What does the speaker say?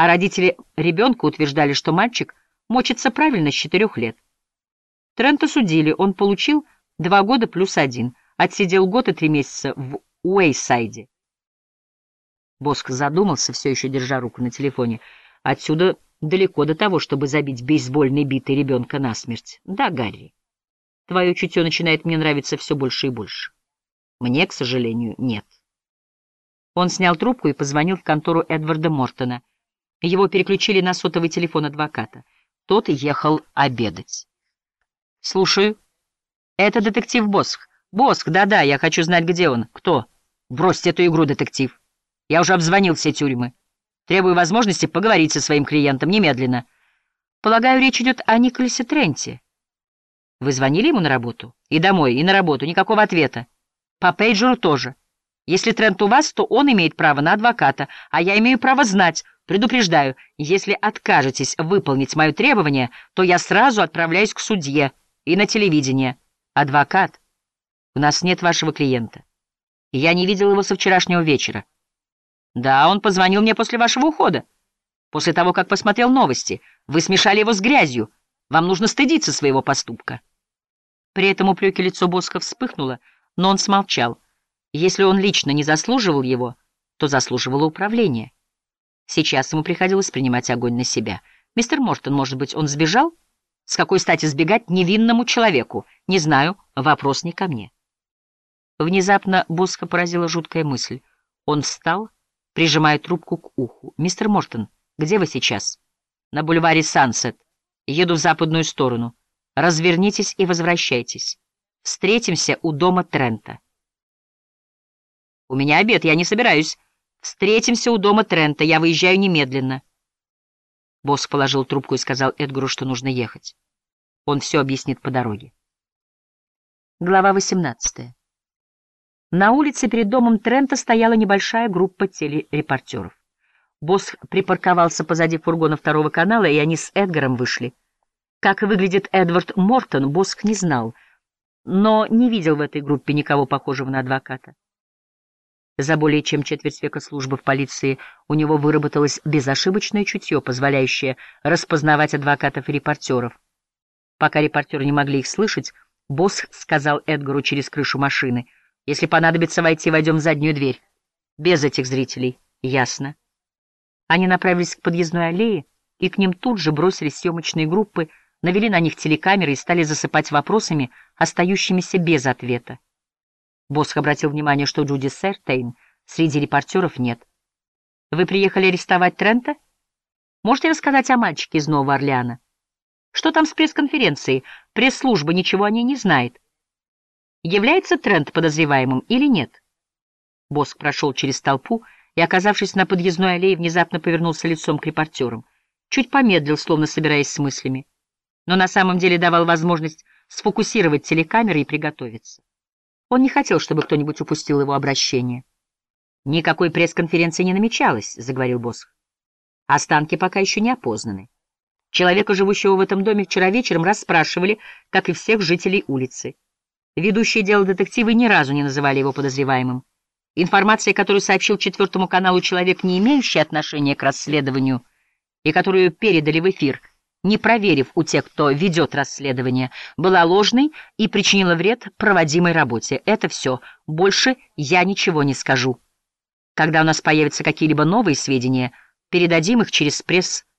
а родители ребенка утверждали, что мальчик мочится правильно с четырех лет. Трента судили, он получил два года плюс один, отсидел год и три месяца в Уэйсайде. Боск задумался, все еще держа руку на телефоне. Отсюда далеко до того, чтобы забить бейсбольной битой ребенка насмерть. Да, Гарри, твое чутье начинает мне нравиться все больше и больше. Мне, к сожалению, нет. Он снял трубку и позвонил в контору Эдварда Мортона. Его переключили на сотовый телефон адвоката. Тот ехал обедать. «Слушаю. Это детектив Босх. Босх, да-да, я хочу знать, где он. Кто? Бросьте эту игру, детектив. Я уже обзвонил все тюрьмы. Требую возможности поговорить со своим клиентом немедленно. Полагаю, речь идет о Николасе Тренте. Вы звонили ему на работу? И домой, и на работу. Никакого ответа. По пейджеру тоже. Если Трент у вас, то он имеет право на адвоката, а я имею право знать. Предупреждаю, если откажетесь выполнить мое требование, то я сразу отправляюсь к судье и на телевидение. Адвокат, у нас нет вашего клиента. Я не видел его со вчерашнего вечера. Да, он позвонил мне после вашего ухода. После того, как посмотрел новости. Вы смешали его с грязью. Вам нужно стыдиться своего поступка. При этом упреки лицо Боска вспыхнуло, но он смолчал. Если он лично не заслуживал его, то заслуживало управление. Сейчас ему приходилось принимать огонь на себя. «Мистер Мортон, может быть, он сбежал? С какой стати сбегать невинному человеку? Не знаю, вопрос не ко мне». Внезапно Боска поразила жуткая мысль. Он встал, прижимая трубку к уху. «Мистер Мортон, где вы сейчас?» «На бульваре Сансет. Еду в западную сторону. Развернитесь и возвращайтесь. Встретимся у дома Трента». «У меня обед, я не собираюсь. Встретимся у дома Трента, я выезжаю немедленно». Босс положил трубку и сказал Эдгару, что нужно ехать. Он все объяснит по дороге. Глава 18. На улице перед домом Трента стояла небольшая группа телерепортеров. Босс припарковался позади фургона второго канала, и они с Эдгаром вышли. Как выглядит Эдвард Мортон, Боск не знал, но не видел в этой группе никого похожего на адвоката. За более чем четверть века службы в полиции у него выработалось безошибочное чутье, позволяющее распознавать адвокатов и репортеров. Пока репортеры не могли их слышать, босс сказал Эдгару через крышу машины, «Если понадобится войти, войдем в заднюю дверь. Без этих зрителей. Ясно». Они направились к подъездной аллее, и к ним тут же бросились съемочные группы, навели на них телекамеры и стали засыпать вопросами, остающимися без ответа. Босх обратил внимание, что Джуди Сертейн среди репортеров нет. «Вы приехали арестовать Трента? Можете рассказать о мальчике из Нового Орлеана? Что там с пресс-конференцией? Пресс-служба ничего о ней не знает. Является Трент подозреваемым или нет?» Боск прошел через толпу и, оказавшись на подъездной аллее, внезапно повернулся лицом к репортерам. Чуть помедлил, словно собираясь с мыслями, но на самом деле давал возможность сфокусировать телекамеры и приготовиться. Он не хотел, чтобы кто-нибудь упустил его обращение. «Никакой пресс-конференции не намечалось», — заговорил Босх. «Останки пока еще не опознаны. Человека, живущего в этом доме, вчера вечером расспрашивали, как и всех жителей улицы. Ведущие дело детективы ни разу не называли его подозреваемым. Информация, которую сообщил Четвертому каналу человек, не имеющий отношения к расследованию, и которую передали в эфир — не проверив у тех, кто ведет расследование, была ложной и причинила вред проводимой работе. Это все. Больше я ничего не скажу. Когда у нас появятся какие-либо новые сведения, передадим их через пресс